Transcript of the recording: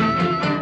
Música